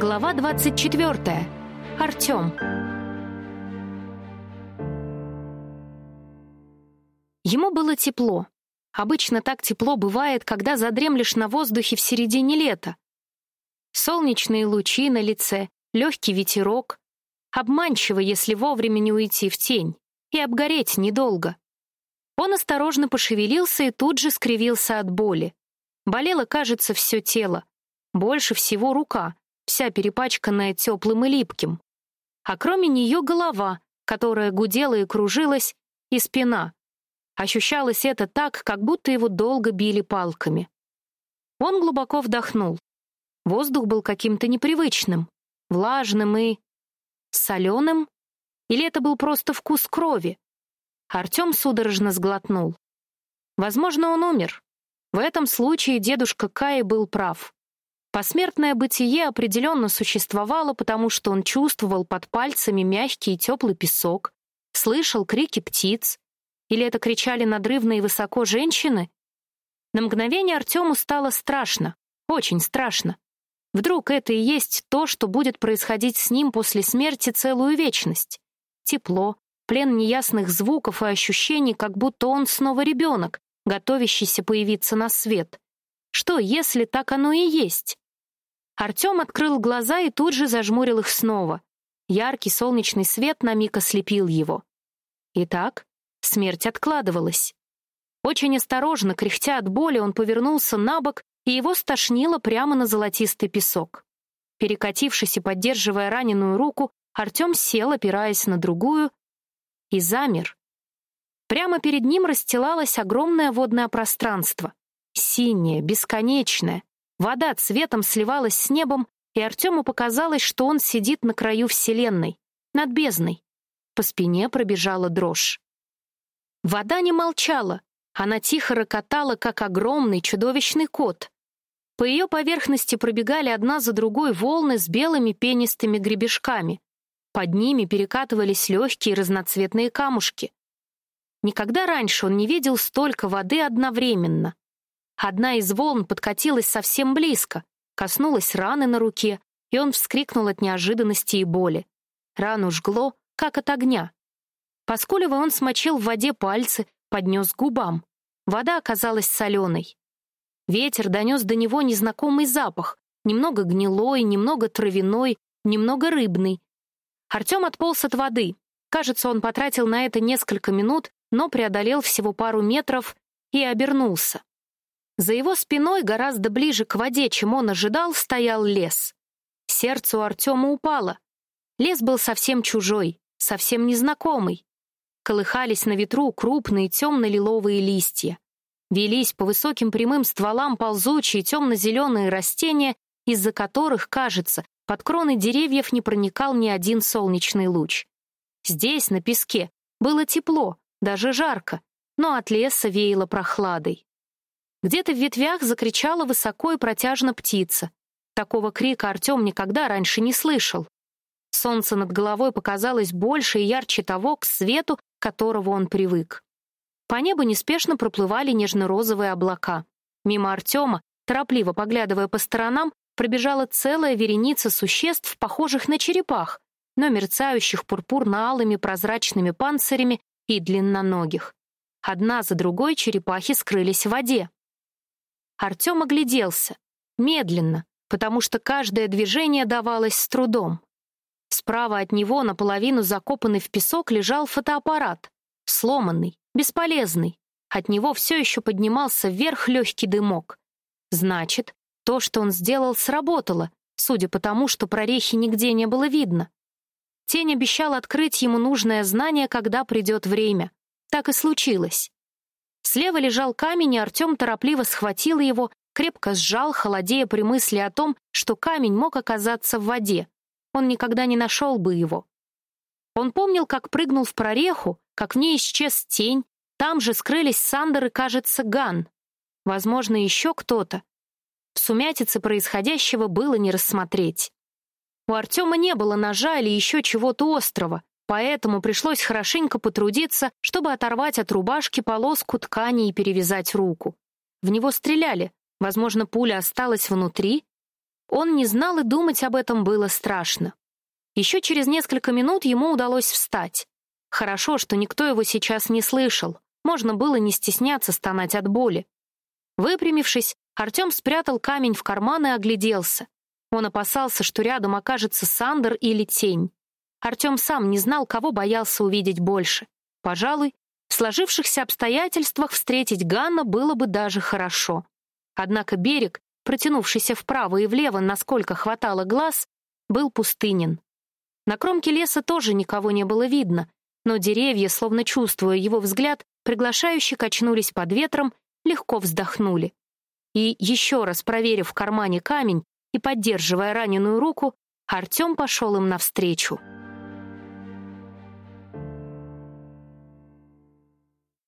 Глава 24. Артем. Ему было тепло. Обычно так тепло бывает, когда задремлешь на воздухе в середине лета. Солнечные лучи на лице, легкий ветерок. Обманчиво, если вовремя не уйти в тень и обгореть недолго. Он осторожно пошевелился и тут же скривился от боли. Болело, кажется, все тело. Больше всего рука, вся перепачканная теплым и липким. А кроме нее голова, которая гудела и кружилась, и спина. Ощущалось это так, как будто его долго били палками. Он глубоко вдохнул. Воздух был каким-то непривычным, влажным и... соленым? Или это был просто вкус крови? Артем судорожно сглотнул. Возможно, он умер. В этом случае дедушка Кай был прав. Посмертное бытие определенно существовало, потому что он чувствовал под пальцами мягкий и теплый песок, слышал крики птиц. Или это кричали надрывно и высоко женщины? На мгновение Артему стало страшно, очень страшно. Вдруг это и есть то, что будет происходить с ним после смерти целую вечность. Тепло, плен неясных звуков и ощущений, как будто он снова ребенок, готовящийся появиться на свет. Что, если так оно и есть? Артем открыл глаза и тут же зажмурил их снова. Яркий солнечный свет на миг ослепил его. Итак, смерть откладывалась. Очень осторожно, кряхтя от боли, он повернулся на бок, и его стошнило прямо на золотистый песок. Перекатившись и поддерживая раненую руку, Артем сел, опираясь на другую, и замер. Прямо перед ним расстилалось огромное водное пространство. Синее, бесконечное. Вода цветом сливалась с небом, и Артему показалось, что он сидит на краю Вселенной, над бездной. По спине пробежала дрожь. Вода не молчала, она тихо рокотала, как огромный чудовищный кот. По ее поверхности пробегали одна за другой волны с белыми пенистыми гребешками. Под ними перекатывались легкие разноцветные камушки. Никогда раньше он не видел столько воды одновременно. Одна из волн подкатилась совсем близко, коснулась раны на руке, и он вскрикнул от неожиданности и боли. Рану жгло, как от огня. Поскуливая, он смочил в воде пальцы, поднес к губам. Вода оказалась соленой. Ветер донес до него незнакомый запах, немного гнилой, немного травяной, немного рыбный. Артем отполз от воды. Кажется, он потратил на это несколько минут, но преодолел всего пару метров и обернулся. За его спиной, гораздо ближе к воде, чем он ожидал, стоял лес. Сердце у Артема упало. Лес был совсем чужой, совсем незнакомый. Колыхались на ветру крупные темно-лиловые листья. Велись по высоким прямым стволам ползучие темно-зеленые растения, из-за которых, кажется, под кроны деревьев не проникал ни один солнечный луч. Здесь, на песке, было тепло, даже жарко, но от леса веяло прохладой. Где-то в ветвях закричала высоко и протяжно птица. Такого крика Артем никогда раньше не слышал. Солнце над головой показалось больше и ярче того, к свету, которого он привык. По небу неспешно проплывали нежно-розовые облака. Мимо Артема, торопливо поглядывая по сторонам, пробежала целая вереница существ, похожих на черепах, но мерцающих пурпурно-алыми прозрачными панцирями и длинноногих. Одна за другой черепахи скрылись в воде. Артем огляделся, медленно, потому что каждое движение давалось с трудом. Справа от него, наполовину закопанный в песок, лежал фотоаппарат, сломанный, бесполезный. От него все еще поднимался вверх легкий дымок. Значит, то, что он сделал, сработало, судя по тому, что прорехи нигде не было видно. Тень обещал открыть ему нужное знание, когда придет время. Так и случилось. Слева лежал камень, и Артем торопливо схватил его, крепко сжал, холодея при мысли о том, что камень мог оказаться в воде. Он никогда не нашел бы его. Он помнил, как прыгнул в прореху, как в ней исчез тень, там же скрылись Сандер и, кажется, Ган. Возможно, еще кто-то. В сумятице происходящего было не рассмотреть. У Артема не было ножа или еще чего-то острого, поэтому пришлось хорошенько потрудиться, чтобы оторвать от рубашки полоску ткани и перевязать руку. В него стреляли. Возможно, пуля осталась внутри. Он не знал, и думать об этом было страшно. Еще через несколько минут ему удалось встать. Хорошо, что никто его сейчас не слышал. Можно было не стесняться стонать от боли. Выпрямившись, Артем спрятал камень в карман и огляделся. Он опасался, что рядом окажется Сандер или тень. Артем сам не знал, кого боялся увидеть больше. Пожалуй, в сложившихся обстоятельствах встретить Ганна было бы даже хорошо. Однако берег, протянувшийся вправо и влево, насколько хватало глаз, был пустынен. На кромке леса тоже никого не было видно, но деревья, словно чувствуя его взгляд, приглашающе качнулись под ветром, легко вздохнули. И, еще раз проверив в кармане камень и поддерживая раненую руку, Артем пошел им навстречу.